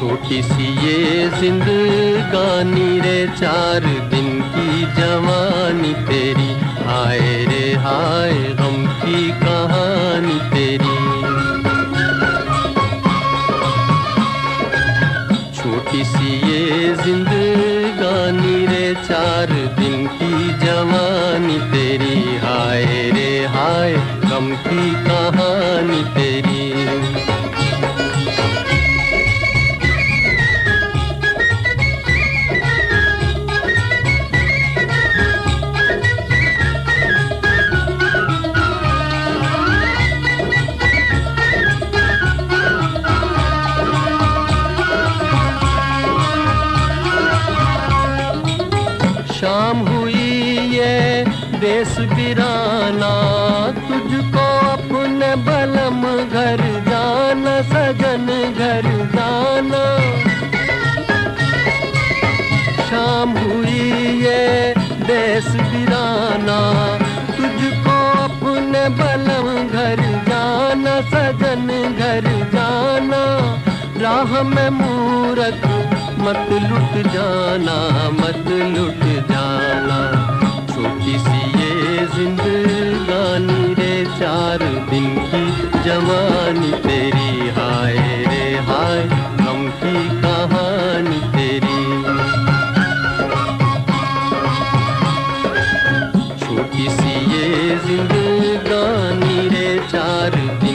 छोटी सी ये जिंदगानी रे, चार दिन की जवानी तेरी। हाय रे, हाय गम की कहानी तेरी। छोटी सी ये जिंदगानी रे, चार दिन की जवानी तेरी। हाय रे, हाय गम की कहानी तेरी। शाम हुई ये देश बिराना तुझको अपने बलम घर जाना, सजन घर जाना। शाम हुई ये देश बिराना तुझको अपने बलम घर जाना, सजन घर जाना। राह में मूरत मत लुट जाना, मत लुट जाना। छोटी सी ये जिंदगानी रे, चार दिन की जवानी तेरी। हाय रे हाय, गम की कहानी तेरी। छोटी सी ये जिंदगानी रे, चार दिन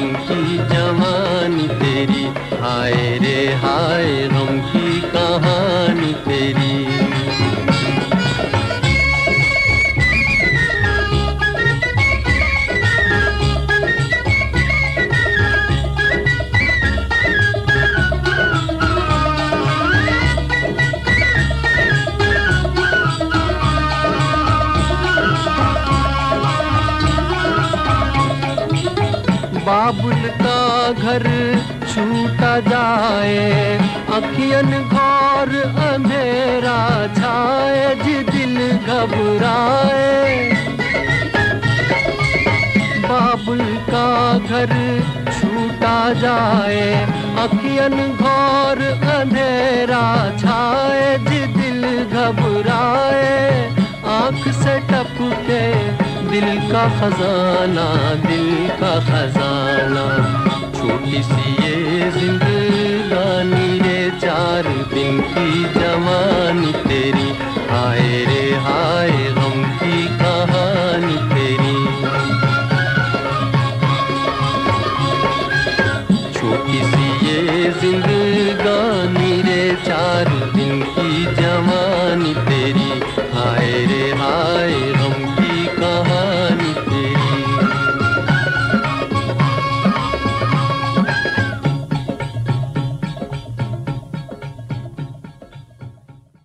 बाबुल का घर छूटा जाए, अखियन घौर अंधेरा छाए जी दिल घबराए। बाबुल का घर छूटा जाए, अखियन घौर अंधेरा छाए जी दिल घबराए। आँख से टपके दिल का खजाना, दिल का खजाना। छोटी सी ये जिंदगानी रे, चार दिन की जवानी तेरी। हाय रे, हाय हम की कहानी तेरी। छोटी सी ये जिंदगानी रे, चार दिन की जवानी तेरी। हाय रे, हाय